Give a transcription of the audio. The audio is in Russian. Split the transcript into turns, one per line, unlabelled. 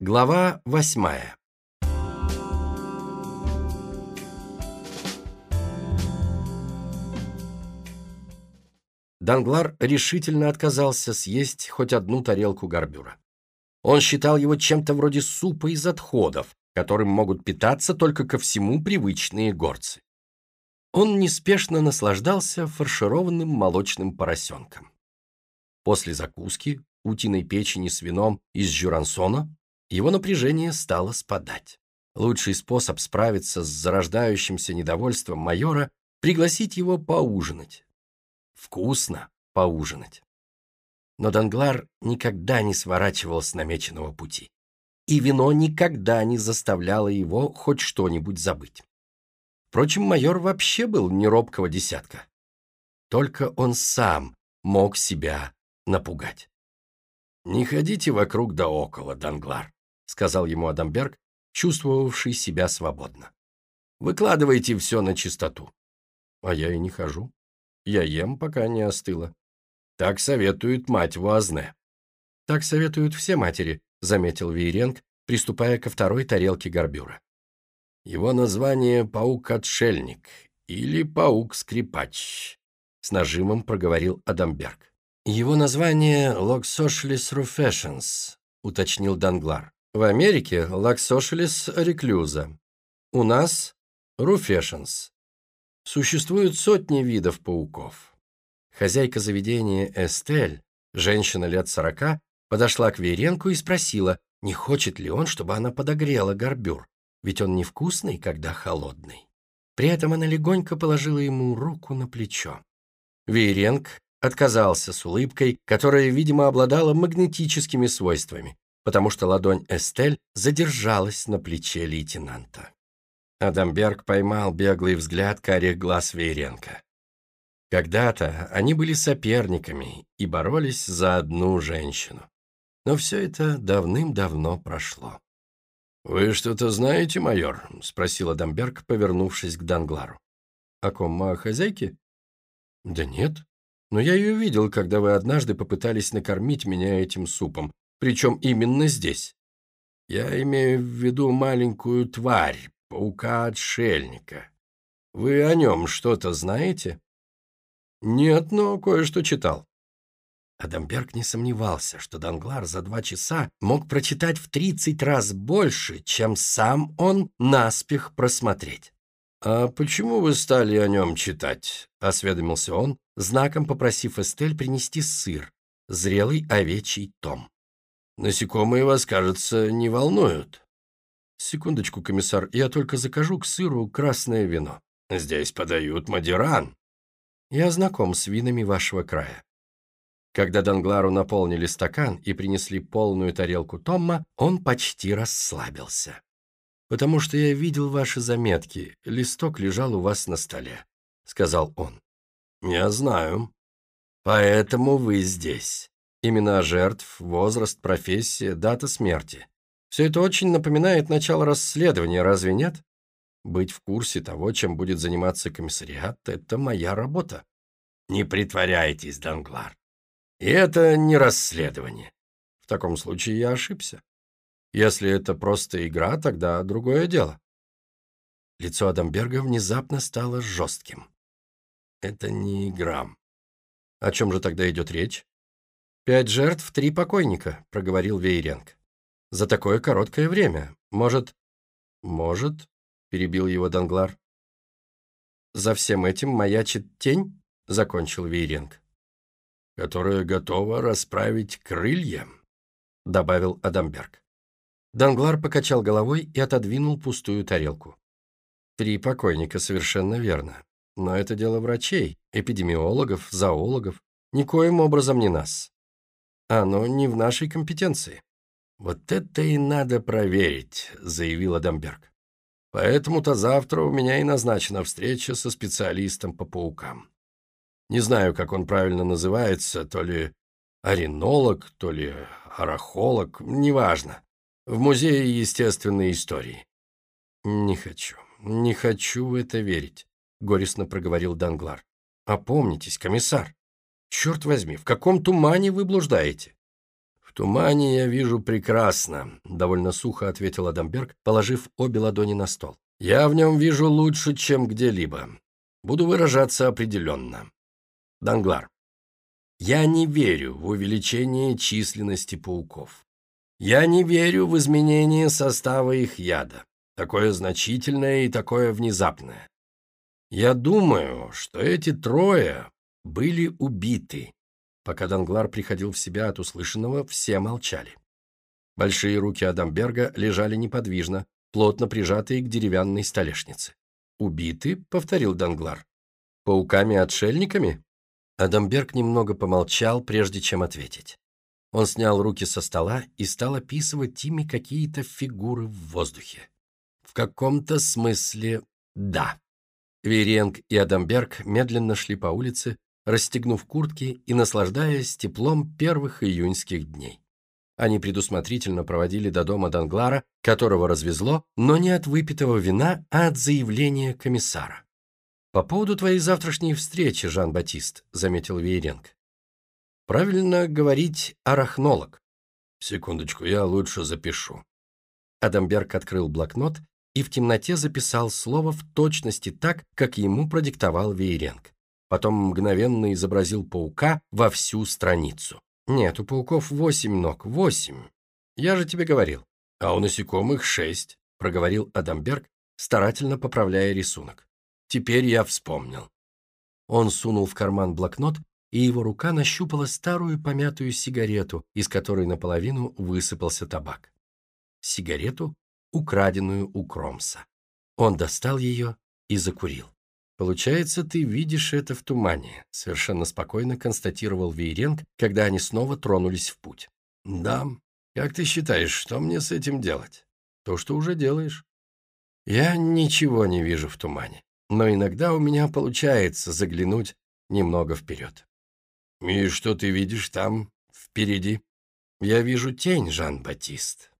Глава восьмая Данглар решительно отказался съесть хоть одну тарелку горбюра. Он считал его чем-то вроде супа из отходов, которым могут питаться только ко всему привычные горцы. Он неспешно наслаждался фаршированным молочным поросенком. После закуски, утиной печени с вином из жюрансона, его напряжение стало спадать. Лучший способ справиться с зарождающимся недовольством майора – пригласить его поужинать. Вкусно поужинать. Но Данглар никогда не сворачивал с намеченного пути. И вино никогда не заставляло его хоть что-нибудь забыть. Впрочем, майор вообще был не робкого десятка. Только он сам мог себя напугать. «Не ходите вокруг да около, Данглар», сказал ему Адамберг, чувствовавший себя свободно. «Выкладывайте все на чистоту». «А я и не хожу. Я ем, пока не остыло». «Так советует мать Вуазне». «Так советуют все матери», — заметил Вейренг, приступая ко второй тарелке горбюра. «Его название — паук-отшельник или паук-скрипач», — с нажимом проговорил Адамберг. «Его название — Локсошлис руфешенс», — уточнил Данглар. В Америке лаксошелис реклюза. У нас руфешенс. Существуют сотни видов пауков. Хозяйка заведения Эстель, женщина лет сорока, подошла к Веренку и спросила, не хочет ли он, чтобы она подогрела горбюр, ведь он невкусный, когда холодный. При этом она легонько положила ему руку на плечо. Вейренг отказался с улыбкой, которая, видимо, обладала магнетическими свойствами, потому что ладонь Эстель задержалась на плече лейтенанта. Адамберг поймал беглый взгляд карих глаз Вейренко. Когда-то они были соперниками и боролись за одну женщину. Но все это давным-давно прошло. «Вы что-то знаете, майор?» — спросил Адамберг, повернувшись к Данглару. «О ком, о хозяйке?» «Да нет. Но я ее видел, когда вы однажды попытались накормить меня этим супом, причем именно здесь. Я имею в виду маленькую тварь, паука-отшельника. Вы о нем что-то знаете? Нет, но кое-что читал. Адамберг не сомневался, что Данглар за два часа мог прочитать в тридцать раз больше, чем сам он наспех просмотреть. «А почему вы стали о нем читать?» — осведомился он, знаком попросив Эстель принести сыр, зрелый овечий том. Насекомые вас, кажется, не волнуют. Секундочку, комиссар, я только закажу к сыру красное вино. Здесь подают мадиран. Я знаком с винами вашего края. Когда Данглару наполнили стакан и принесли полную тарелку Томма, он почти расслабился. «Потому что я видел ваши заметки, листок лежал у вас на столе», — сказал он. «Я знаю. Поэтому вы здесь. Имена жертв, возраст, профессия, дата смерти. Все это очень напоминает начало расследования, разве нет? Быть в курсе того, чем будет заниматься комиссариат, это моя работа. Не притворяйтесь, Данглар. И это не расследование. В таком случае я ошибся. Если это просто игра, тогда другое дело. Лицо Адамберга внезапно стало жестким. Это не игра. О чем же тогда идет речь? «Пять жертв, три покойника», — проговорил Вейренг. «За такое короткое время. Может...» «Может», — перебил его Данглар. «За всем этим маячит тень?» — закончил Вейренг. «Которая готова расправить крылья», — добавил Адамберг. Данглар покачал головой и отодвинул пустую тарелку. «Три покойника, совершенно верно. Но это дело врачей, эпидемиологов, зоологов, никоим образом не нас. Оно не в нашей компетенции. Вот это и надо проверить, заявил Адамберг. Поэтому-то завтра у меня и назначена встреча со специалистом по паукам. Не знаю, как он правильно называется, то ли аренолог, то ли арахолог, неважно. В Музее естественной истории. Не хочу, не хочу в это верить, горестно проговорил Данглар. Опомнитесь, комиссар. Черт возьми, в каком тумане вы блуждаете? В тумане я вижу прекрасно», — довольно сухо ответил Адамберг, положив обе ладони на стол. «Я в нем вижу лучше, чем где-либо. Буду выражаться определенно. Данглар, я не верю в увеличение численности пауков. Я не верю в изменение состава их яда, такое значительное и такое внезапное. Я думаю, что эти трое были убиты. Пока Данглар приходил в себя от услышанного, все молчали. Большие руки Адамберга лежали неподвижно, плотно прижатые к деревянной столешнице. «Убиты?» — повторил Данглар. «Пауками-отшельниками?» Адамберг немного помолчал, прежде чем ответить. Он снял руки со стола и стал описывать ими какие-то фигуры в воздухе. В каком-то смысле да. Веренг и Адамберг медленно шли по улице, расстегнув куртки и наслаждаясь теплом первых июньских дней. Они предусмотрительно проводили до дома Данглара, которого развезло, но не от выпитого вина, а от заявления комиссара. «По поводу твоей завтрашней встречи, Жан-Батист», — заметил Вейренг. Правильно говорить арахнолог. Секундочку, я лучше запишу. Адамберг открыл блокнот и в темноте записал слово в точности так, как ему продиктовал Вейренг. Потом мгновенно изобразил паука во всю страницу. Нет, у пауков восемь ног, восемь. Я же тебе говорил. А у насекомых шесть, проговорил Адамберг, старательно поправляя рисунок. Теперь я вспомнил. Он сунул в карман блокнот и его рука нащупала старую помятую сигарету, из которой наполовину высыпался табак. Сигарету, украденную у Кромса. Он достал ее и закурил. «Получается, ты видишь это в тумане», — совершенно спокойно констатировал Вейренг, когда они снова тронулись в путь. «Да. Как ты считаешь, что мне с этим делать?» «То, что уже делаешь». «Я ничего не вижу в тумане, но иногда у меня получается заглянуть немного вперед». «И что ты видишь там, впереди?» «Я вижу тень, Жан-Батист.